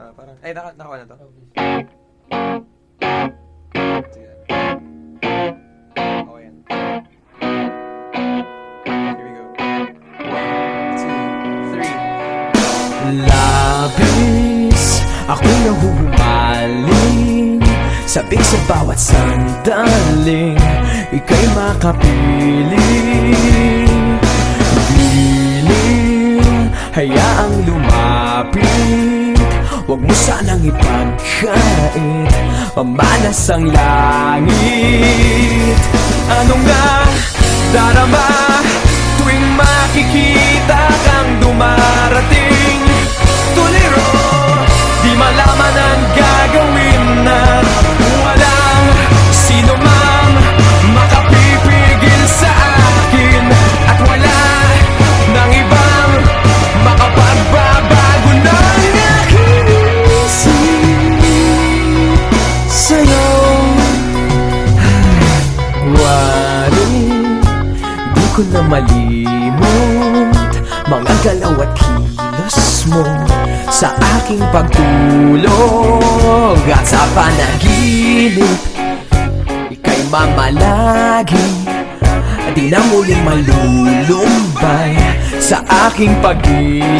Ah, parang, ay, naka, naka na to. Sige. Okay yan. Here we go. One, two, three. Labis Ako'y nahuhumaling Sabik sa bawat sandaling Ika'y makapiling ipagkait Pamalas ang langit. Ano nga darama Tuwing makikita ko na malimot Mga galaw at kilos mo Sa aking pagtulog. At sa panaginip Ika'y mamalagi. Di na muling malulumbay Sa aking Anong